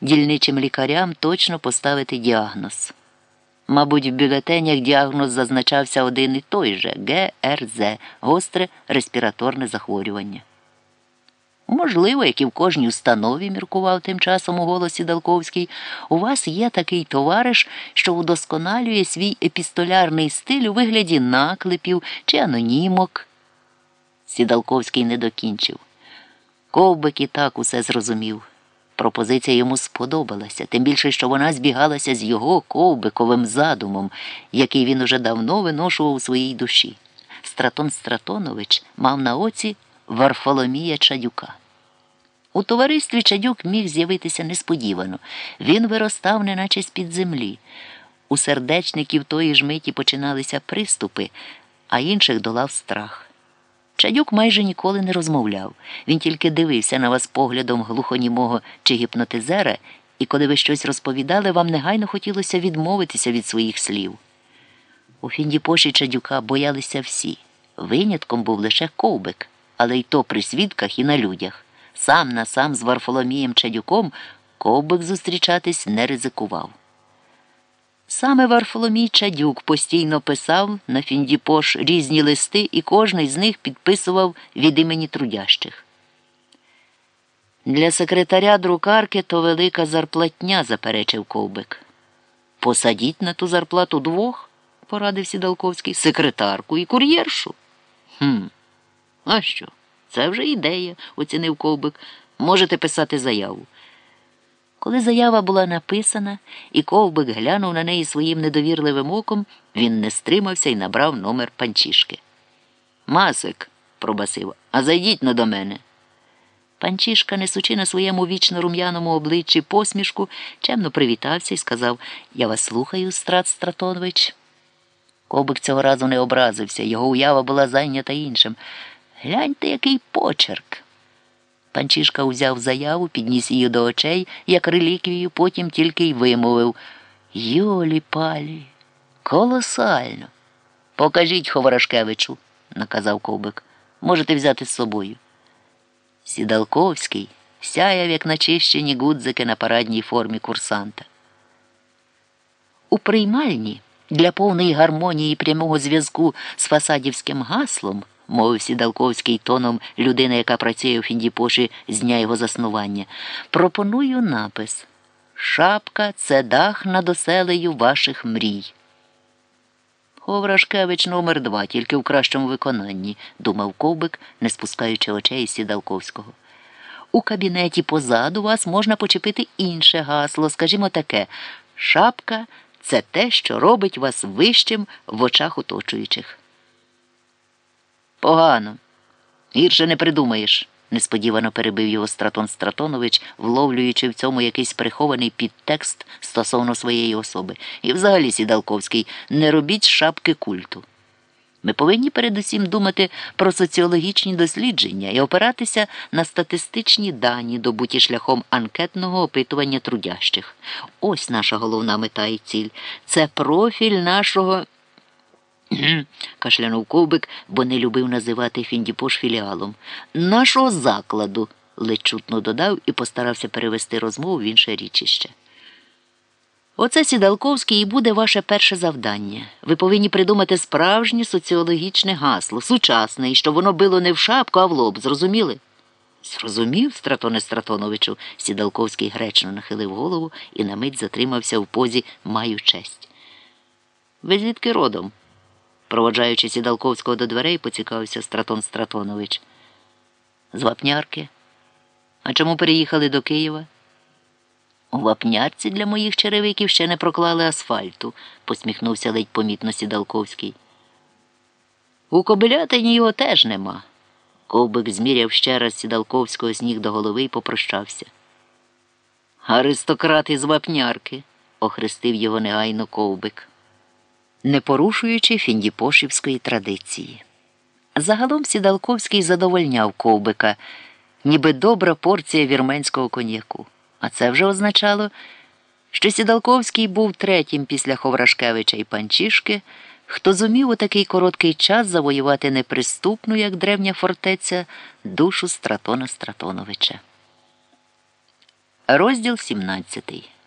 дільничим лікарям точно поставити діагноз. Мабуть, в бюлетенях діагноз зазначався один і той же ГРЗ гостре респіраторне захворювання. Можливо, як і в кожній установі, міркував тим часом у голосі Далковський, у вас є такий товариш, що удосконалює свій епістолярний стиль у вигляді наклепів чи анонімок. Сідалковський не докінчив. Ковбик і так усе зрозумів. Пропозиція йому сподобалася, тим більше, що вона збігалася з його ковбиковим задумом, який він уже давно виношував у своїй душі. Стратон Стратонович мав на оці Варфоломія Чадюка. У товаристві Чадюк міг з'явитися несподівано. Він виростав, неначе з-під землі. У сердечників тої ж миті починалися приступи, а інших долав страх. Чадюк майже ніколи не розмовляв. Він тільки дивився на вас поглядом глухонімого чи гіпнотизера, і коли ви щось розповідали, вам негайно хотілося відмовитися від своїх слів. У Фіндіпоші Чадюка боялися всі. Винятком був лише ковбик, але й то при свідках і на людях. Сам на сам з Варфоломієм Чадюком ковбик зустрічатись не ризикував. Саме Варфоломій Чадюк постійно писав на Фіндіпош різні листи і кожний з них підписував від імені трудящих. Для секретаря друкарки то велика зарплатня, заперечив ковбик. Посадіть на ту зарплату двох, порадив Сідалковський, секретарку і кур'єршу. «Хм, А що? Це вже ідея, оцінив ковбик. Можете писати заяву. Коли заява була написана, і ковбик глянув на неї своїм недовірливим оком, він не стримався і набрав номер панчішки. Масик, пробасив, а зайдіть но до мене. Панчішка, несучи на своєму вічно рум'яному обличчі посмішку, чемно привітався і сказав Я вас слухаю, страт Стратонович. Ковбик цього разу не образився, його уява була зайнята іншим. Гляньте, який почерк. Панчишка узяв заяву, підніс її до очей, як реліквію, потім тільки й вимовив Йолі палі, колосально. Покажіть Ховорашкевичу, наказав ковбик. Можете взяти з собою. Сідалковський сяяв, як начищені гудзики на парадній формі курсанта. У приймальні для повної гармонії прямого зв'язку з фасадівським гаслом мовив Сідалковський тоном людини, яка працює у Фіндіпоші з дня його заснування. Пропоную напис Шапка це дах над оселею ваших мрій. Ховрашкевич номер два, тільки в кращому виконанні, думав ковбик, не спускаючи очей із Сідалковського. У кабінеті позаду вас можна почепити інше гасло, скажімо таке, шапка це те, що робить вас вищим в очах оточуючих. Погано. Гірше не придумаєш, несподівано перебив його Стратон Стратонович, вловлюючи в цьому якийсь прихований підтекст стосовно своєї особи. І взагалі, Сідалковський, не робіть шапки культу. Ми повинні передусім думати про соціологічні дослідження і опиратися на статистичні дані, добуті шляхом анкетного опитування трудящих. Ось наша головна мета і ціль. Це профіль нашого кашлянув ковбик, бо не любив називати Фіндіпош філіалом. Нашого закладу, ледь чутно додав і постарався перевести розмову в інше річище. Оце Сідалковський і буде ваше перше завдання. Ви повинні придумати справжнє соціологічне гасло, сучасне, і щоб воно било не в шапку, а в лоб. Зрозуміли? Зрозумів, Стратоне Стратоновичу, Сідалковський гречно нахилив голову і на мить затримався в позі маю честь. Ви звідки родом? Проводжаючи Сідалковського до дверей, поцікавився Стратон Стратонович. З вапнярки. А чому переїхали до Києва? У вапнярці для моїх черевиків ще не проклали асфальту, посміхнувся ледь помітно Сідалковський. У Кобилятині його теж нема. Ковбик зміряв ще раз Сідалковського з ніг до голови і попрощався. Аристократ із вапнярки, охрестив його негайно ковбик не порушуючи фіндіпошівської традиції. Загалом Сідалковський задовольняв ковбика, ніби добра порція вірменського коньяку. А це вже означало, що Сідалковський був третім після Ховрашкевича і Панчішки, хто зумів у такий короткий час завоювати неприступну, як древня фортеця, душу Стратона Стратоновича. Розділ 17